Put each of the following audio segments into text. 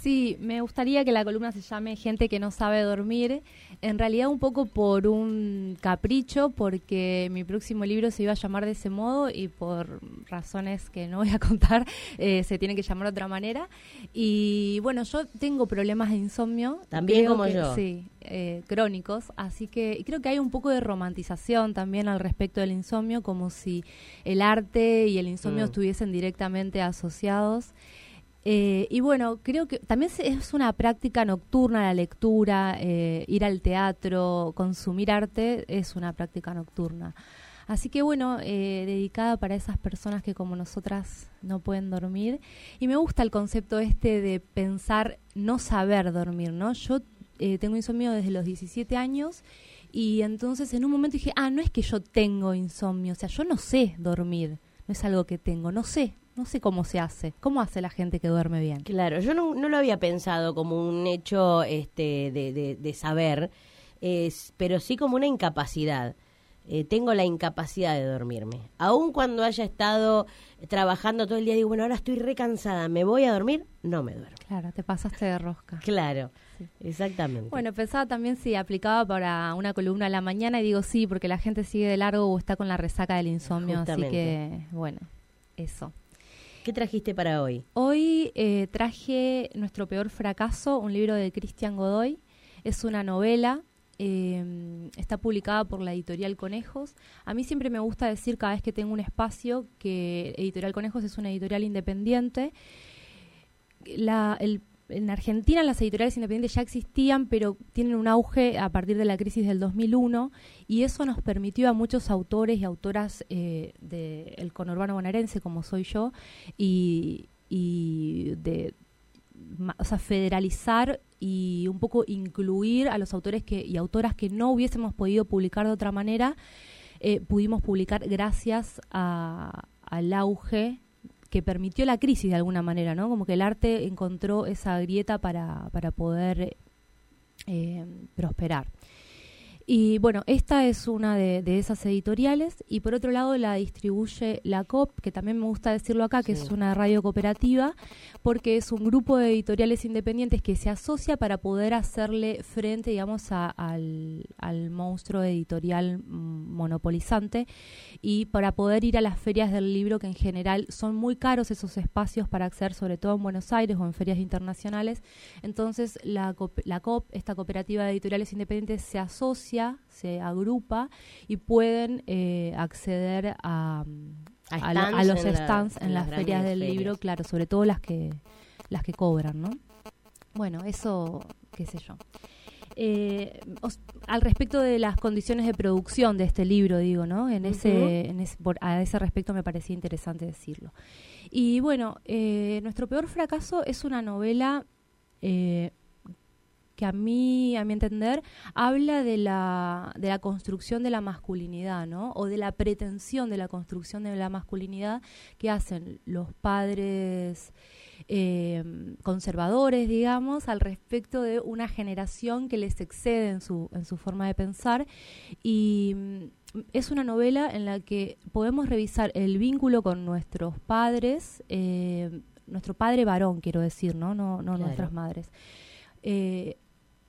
Sí, me gustaría que la columna se llame Gente que no sabe dormir. En realidad un poco por un capricho, porque mi próximo libro se iba a llamar de ese modo y por razones que no voy a contar, eh, se tiene que llamar de otra manera. Y bueno, yo tengo problemas de insomnio. También como yo. Sí, eh, crónicos. Así que creo que hay un poco de romantización también al respecto del insomnio, como si el arte y el insomnio Mm. estuviesen directamente asociados. Eh, y bueno, creo que también es una práctica nocturna la lectura, eh, ir al teatro, consumir arte, es una práctica nocturna. Así que bueno, eh, dedicada para esas personas que como nosotras no pueden dormir. Y me gusta el concepto este de pensar no saber dormir, ¿no? Yo eh, tengo insomnio desde los 17 años y entonces en un momento dije, ah, no es que yo tengo insomnio, o sea, yo no sé dormir, no es algo que tengo, no sé, no sé cómo se hace, cómo hace la gente que duerme bien. Claro, yo no, no lo había pensado como un hecho este, de, de- de saber, es, pero sí como una incapacidad. Eh, tengo la incapacidad de dormirme. Aun cuando haya estado trabajando todo el día, digo, bueno, ahora estoy recansada, ¿me voy a dormir? No me duermo. Claro, te pasaste de rosca. Claro, Sí. exactamente. Bueno, pensaba también si aplicaba para una columna a la mañana y digo sí, porque la gente sigue de largo o está con la resaca del insomnio, así que bueno, eso. ¿Qué trajiste para hoy? Hoy eh, traje Nuestro peor fracaso, un libro de Cristian Godoy. Es una novela, eh, está publicada por la editorial Conejos. A mí siempre me gusta decir cada vez que tengo un espacio que Editorial Conejos es una editorial independiente. La, el- en Argentina las editoriales independientes ya existían, pero tienen un auge a partir de la crisis del 2001 y eso nos permitió a muchos autores y autoras eh, del conurbano bonaerense, como soy yo, y, de o sea, federalizar y un poco incluir a los autores y autoras que no hubiésemos podido publicar de otra manera, eh, pudimos publicar gracias al auge que permitió la crisis de alguna manera, ¿no? Como que el arte encontró esa grieta para, para poder eh, prosperar. Y bueno, esta es una de, de esas editoriales y por otro lado la distribuye la COP, que también me gusta decirlo acá, que Sí. es una radio cooperativa, porque es un grupo de editoriales independientes que se asocia para poder hacerle frente, digamos, a- al, al monstruo editorial monopolizante y para poder ir a las ferias del libro, que en general son muy caros esos espacios para acceder, sobre todo en Buenos Aires o en ferias internacionales. Entonces, la, COP- la COP, esta cooperativa de editoriales independientes, se asocia, se agrupa y pueden eh, acceder a, A los en la- stands en, en las las ferias del ferias. libro, claro, sobre todo las que, las que cobran, ¿no? Bueno, eso, qué sé yo. Eh, os- al respecto de las condiciones de producción de este libro, digo, ¿no? En ese, en ese- por- a ese respecto me parecía interesante decirlo. Y bueno, eh, Nuestro peor fracaso es una novela eh, que a mí, a mi entender, habla de la, de la construcción de la masculinidad, ¿no? O de la pretensión de la construcción de la masculinidad que hacen los padres eh, conservadores, digamos, al respecto de una generación que les excede en su, en su forma de pensar. Y mm, es una novela en la que podemos revisar el vínculo con nuestros padres, eh, nuestro padre varón, quiero decir, ¿no? No, no Claro. nuestras madres. Eh,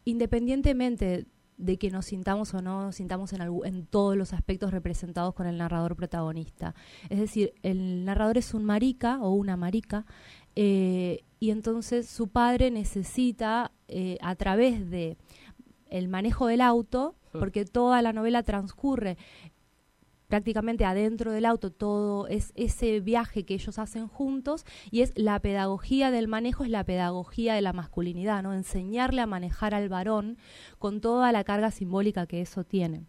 independientemente de que nos sintamos o no nos sintamos en, todos los aspectos representados con el narrador protagonista. Es decir, el narrador es un marica o una marica eh, y entonces su padre necesita eh, a través de el manejo del auto, Mm. porque toda la novela transcurre prácticamente adentro del auto, todo es ese viaje que ellos hacen juntos y es la pedagogía del manejo, es la pedagogía de la masculinidad, ¿no? Enseñarle a manejar al varón con toda la carga simbólica que eso tiene.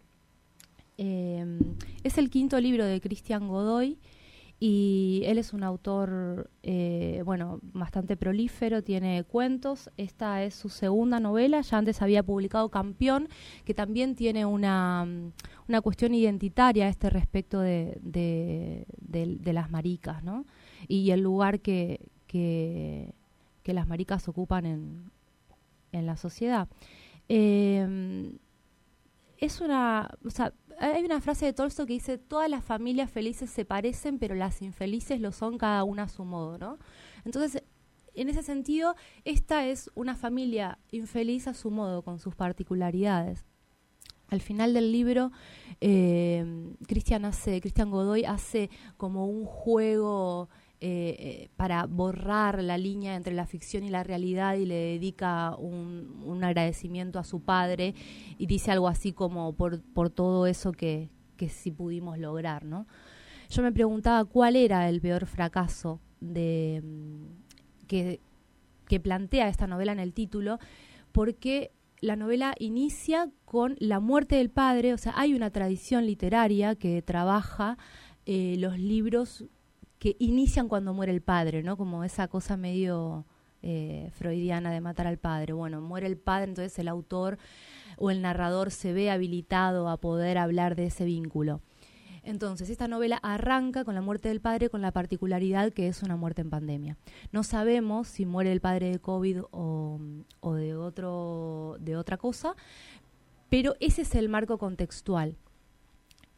Eh, es el quinto libro de Cristian Godoy y él es un autor, eh, bueno, bastante prolífero, tiene cuentos. Esta es su segunda novela, ya antes había publicado Campeón, que también tiene una, una cuestión identitaria este respecto de, de, las maricas, ¿no? Y el lugar que, que, las maricas ocupan en, en la sociedad. Eh, es una, o sea, hay una frase de Tolstoy que dice, todas las familias felices se parecen, pero las infelices lo son cada una a su modo, ¿no? Entonces, en ese sentido, esta es una familia infeliz a su modo, con sus particularidades. Al final del libro, eh, Cristian hace, Cristian Godoy hace como un juego eh, eh, para borrar la línea entre la ficción y la realidad y le dedica un, agradecimiento a su padre y dice algo así como por, por todo eso que, que sí pudimos lograr, ¿no? Yo me preguntaba cuál era el peor fracaso de mm, que, que plantea esta novela en el título, porque la novela inicia con la muerte del padre, o sea, hay una tradición literaria que trabaja eh, los libros que inician cuando muere el padre, ¿no? Como esa cosa medio eh, freudiana de matar al padre. Bueno, muere el padre, entonces el autor o el narrador se ve habilitado a poder hablar de ese vínculo. Entonces, esta novela arranca con la muerte del padre, con la particularidad que es una muerte en pandemia. No sabemos si muere el padre de COVID o, de, otro, de otra cosa, pero ese es el marco contextual.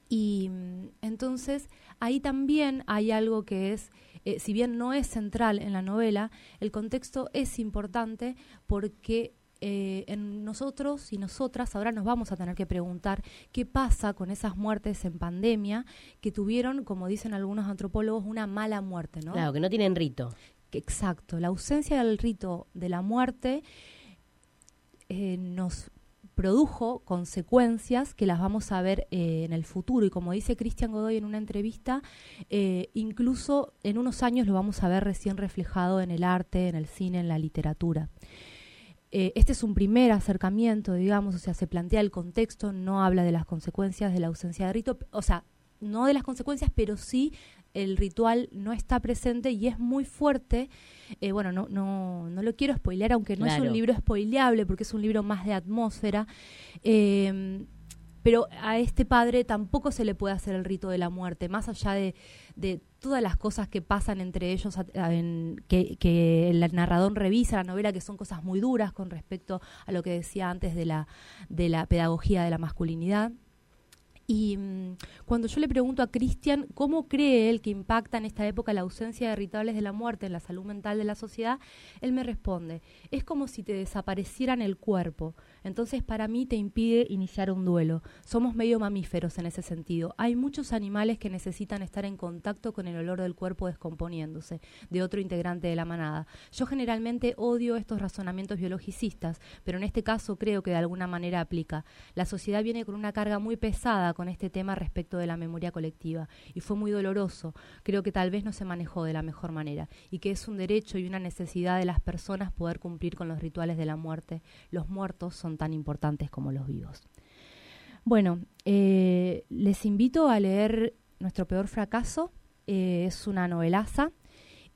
Y mm, entonces ahí también hay algo que es, eh, si bien no es central en la novela, el contexto es importante porque eh, en nosotros y nosotras ahora nos vamos a tener que preguntar qué pasa con esas muertes en pandemia que tuvieron, como dicen algunos antropólogos, una mala muerte, ¿no? Claro, que no tienen rito. Exacto, la ausencia del rito de la muerte eh, nos produjo consecuencias que las vamos a ver eh, en el futuro y como dice Cristian Godoy en una entrevista, eh, incluso en unos años lo vamos a ver recién reflejado en el arte, en el cine, en la literatura. Eh, este es un primer acercamiento, digamos, o sea, se plantea el contexto, no habla de las consecuencias de la ausencia de rito, o sea, no de las consecuencias, pero sí el ritual no está presente y es muy fuerte. Eh, bueno, no, no, no lo quiero spoilear, aunque no es un libro spoileable, porque es un libro más de atmósfera. Eh, pero a este padre tampoco se le puede hacer el rito de la muerte, más allá de, todas las cosas que pasan entre ellos, que, el narrador revisa la novela, que son cosas muy duras con respecto a lo que decía antes de la, de la pedagogía de la masculinidad. Y mm, cuando yo le pregunto a Cristian cómo cree él que impacta en esta época la ausencia de rituales de la muerte en la salud mental de la sociedad, él me responde, es como si te desaparecieran el cuerpo, entonces para mí te impide iniciar un duelo. Somos medio mamíferos en ese sentido. Hay muchos animales que necesitan estar en contacto con el olor del cuerpo descomponiéndose, de otro integrante de la manada. Yo generalmente odio estos razonamientos biologicistas, pero en este caso creo que de alguna manera aplica. La sociedad viene con una carga muy pesada con este tema respecto de la memoria colectiva y fue muy doloroso. Creo que tal vez no se manejó de la mejor manera y que es un derecho y una necesidad de las personas poder cumplir con los rituales de la muerte. Los muertos son tan importantes como los vivos. Bueno, eh, les invito a leer Nuestro peor fracaso. Eh, es una novelaza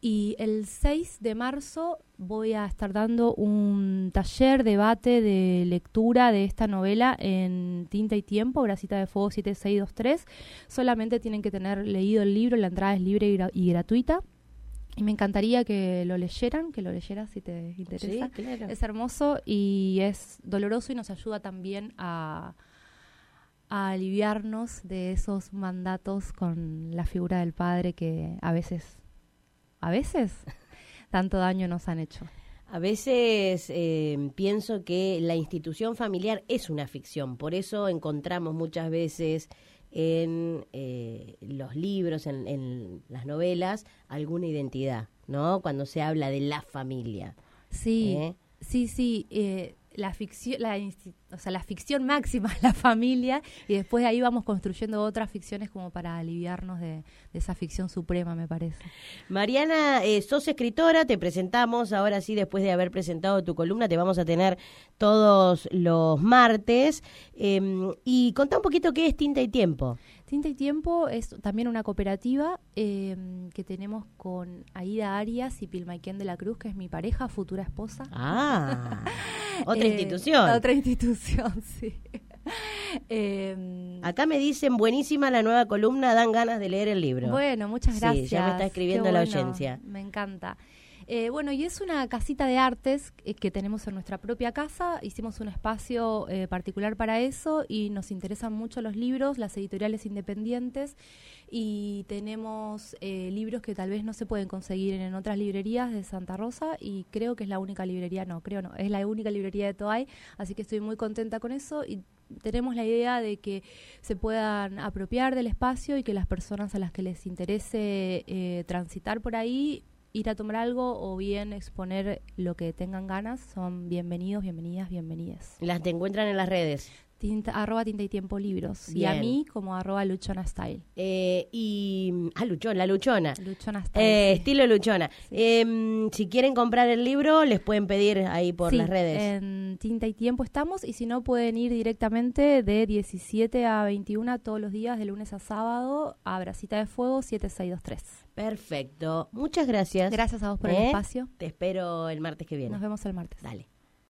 y el 6 de marzo voy a estar dando un taller, debate de lectura de esta novela en Tinta y Tiempo, Bracita de Fuego 7623. Solamente tienen que tener leído el libro, la entrada es libre y, gra y gratuita. Y me encantaría que lo leyeran, que lo leyeras si te interesa. Sí, claro. Es hermoso y es doloroso y nos ayuda también a, a aliviarnos de esos mandatos con la figura del padre que a veces a veces tanto daño nos han hecho. A veces eh, pienso que la institución familiar es una ficción, por eso encontramos muchas veces en eh, los libros, en, en, las novelas, alguna identidad, ¿no? Cuando se habla de la familia. Sí, ¿eh? sí, sí. Eh, la ficción, la, o sea, la ficción máxima es la familia y después de ahí vamos construyendo otras ficciones como para aliviarnos de, de esa ficción suprema, me parece. Mariana, eh, sos escritora, te presentamos, ahora sí, después de haber presentado tu columna, te vamos a tener todos los martes. Eh, y contá un poquito qué es Tinta y Tiempo. Tinta y Tiempo es también una cooperativa eh, que tenemos con Aida Arias y Pilmaiquén de la Cruz, que es mi pareja, futura esposa. Ah, otra institución. Otra institución, sí. eh, Acá me dicen, buenísima la nueva columna, dan ganas de leer el libro. Bueno, muchas gracias. Sí, ya me está escribiendo la audiencia. Me encanta. Eh, bueno, y es una casita de artes eh, que tenemos en nuestra propia casa. Hicimos un espacio eh, particular para eso y nos interesan mucho los libros, las editoriales independientes y tenemos libros que tal vez no se pueden conseguir en otras librerías de Santa Rosa y creo que es la única librería, no, creo no, es la única librería de Toay, así que estoy muy contenta con eso y tenemos la idea de que se puedan apropiar del espacio y que las personas a las que les interese transitar por ahí ir a tomar algo o bien exponer lo que tengan ganas, son bienvenidos, bienvenidas, bienvenidas. Las te encuentran en las redes. Tinta, arroba tinta y tiempo libros. Y a mí como arroba luchona style. Eh, y. Ah, luchona, la luchona. Luchona style. Eh, estilo luchona. Em, si quieren comprar el libro, les pueden pedir ahí por las redes. En tinta y tiempo estamos. Y si no, pueden ir directamente de 17 a 21 todos los días, de lunes a sábado, a Bracita de Fuego 7623. Perfecto. Muchas gracias. Gracias a vos por el ¿Eh? espacio. Te espero el martes que viene. Nos vemos el martes. Dale.